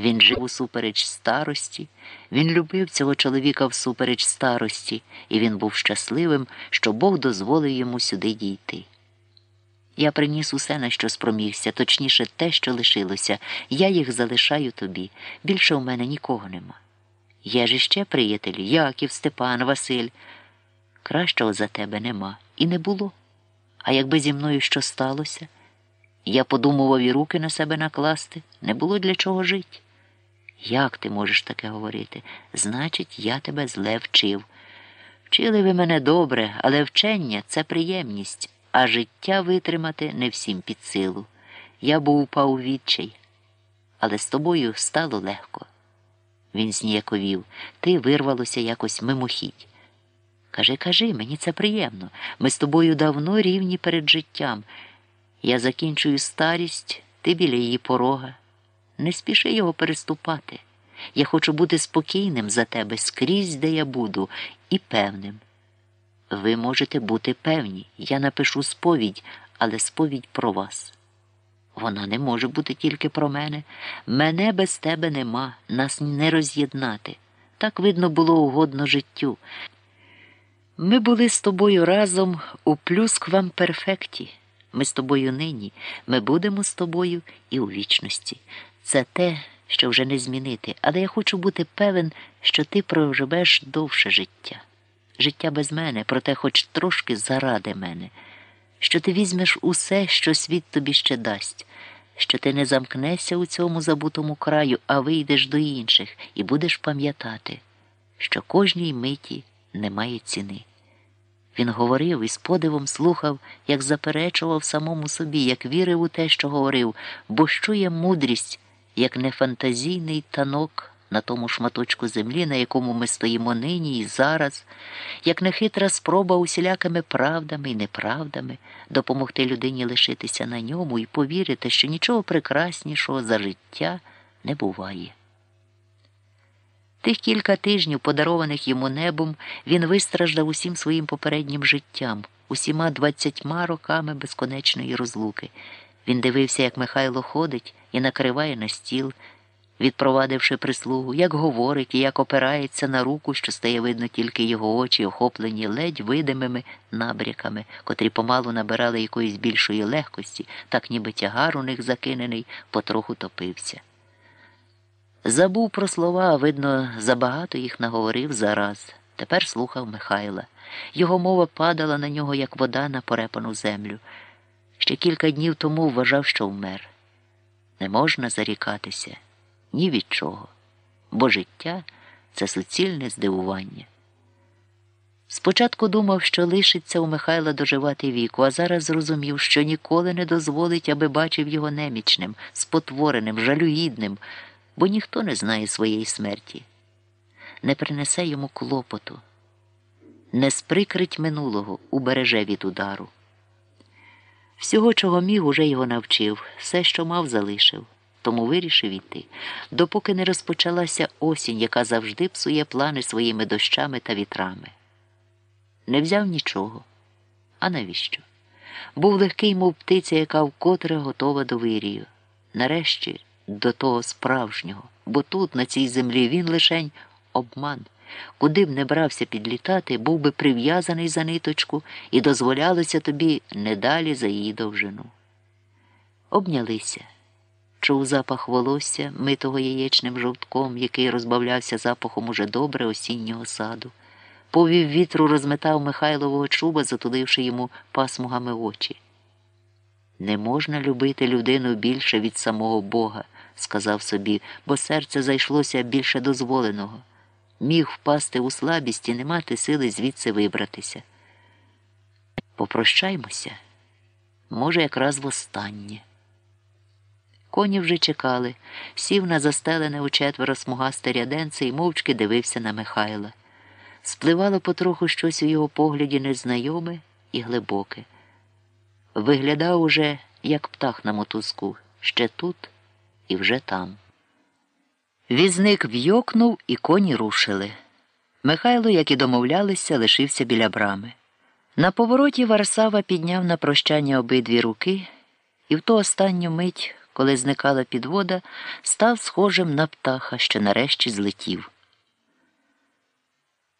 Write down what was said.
Він жив усупереч старості, він любив цього чоловіка всупереч старості, і він був щасливим, що Бог дозволив йому сюди дійти. Я приніс усе, на що спромігся, точніше, те, що лишилося. Я їх залишаю тобі. Більше у мене нікого нема. Є ж іще приятелі Яків, Степан, Василь. Кращого за тебе нема і не було. А якби зі мною що сталося? Я подумував і руки на себе накласти, не було для чого жити. Як ти можеш таке говорити? Значить, я тебе зле вчив. Вчили ви мене добре, але вчення це приємність, а життя витримати не всім під силу. Я був упав у відчай, але з тобою стало легко. Він зніяковів, ти вирвалося якось мимохідь. Кажи, кажи, мені це приємно. Ми з тобою давно рівні перед життям. Я закінчую старість, ти біля її порога. Не спіши його переступати. Я хочу бути спокійним за тебе скрізь, де я буду, і певним. Ви можете бути певні. Я напишу сповідь, але сповідь про вас. Вона не може бути тільки про мене. Мене без тебе нема, нас не роз'єднати. Так, видно, було угодно життю. Ми були з тобою разом у плюсквам перфекті. Ми з тобою нині, ми будемо з тобою і у вічності. Це те, що вже не змінити, але я хочу бути певен, що ти проживеш довше життя. Життя без мене, проте хоч трошки заради мене, що ти візьмеш усе, що світ тобі ще дасть, що ти не замкнешся у цьому забутому краю, а вийдеш до інших і будеш пам'ятати, що кожній миті немає ціни. Він говорив і з подивом слухав, як заперечував самому собі, як вірив у те, що говорив, бо що є мудрість, як не фантазійний танок на тому шматочку землі, на якому ми стоїмо нині і зараз, як нехитра спроба усілякими правдами і неправдами допомогти людині лишитися на ньому і повірити, що нічого прекраснішого за життя не буває. Тих кілька тижнів, подарованих йому небом, він вистраждав усім своїм попереднім життям, усіма двадцятьма роками безконечної розлуки. Він дивився, як Михайло ходить і накриває на стіл, відпровадивши прислугу, як говорить і як опирається на руку, що стає видно тільки його очі, охоплені ледь видимими набряками, котрі помалу набирали якоїсь більшої легкості, так ніби тягар у них закинений, потроху топився. Забув про слова, видно, забагато їх наговорив зараз. Тепер слухав Михайла. Його мова падала на нього, як вода на порепану землю. Ще кілька днів тому вважав, що вмер. Не можна зарікатися ні від чого, бо життя це суцільне здивування. Спочатку думав, що лишиться у Михайла доживати віку, а зараз зрозумів, що ніколи не дозволить, аби бачив його немічним, спотвореним, жалюгідним бо ніхто не знає своєї смерті, не принесе йому клопоту, не сприкрить минулого, убереже від удару. Всього, чого міг, уже його навчив, все, що мав, залишив, тому вирішив іти, допоки не розпочалася осінь, яка завжди псує плани своїми дощами та вітрами. Не взяв нічого. А навіщо? Був легкий, мов птиця, яка вкотре готова до вирію. Нарешті до того справжнього, бо тут, на цій землі, він лишень обман. Куди б не брався підлітати, був би прив'язаний за ниточку і дозволялося тобі не далі за її довжину. Обнялися. Чув запах волосся, митого яєчним жовтком, який розбавлявся запахом уже добре осіннього саду. Повів вітру розметав Михайлового чуба, затуливши йому пасмугами очі. Не можна любити людину більше від самого Бога сказав собі, бо серце зайшлося більше дозволеного. Міг впасти у слабість і не мати сили звідси вибратися. Попрощаймося, може, якраз востаннє. Коні вже чекали, сів на застелене у четверо смугасте ряденце і мовчки дивився на Михайла. Спливало потроху щось у його погляді незнайоме і глибоке. Виглядав уже, як птах на мотузку, ще тут і вже там. Візник вйокнув, і коні рушили. Михайло, як і домовлялися, лишився біля брами. На повороті Варсава підняв на прощання обидві руки, і в ту останню мить коли зникала підвода, став схожим на птаха, що нарешті злетів.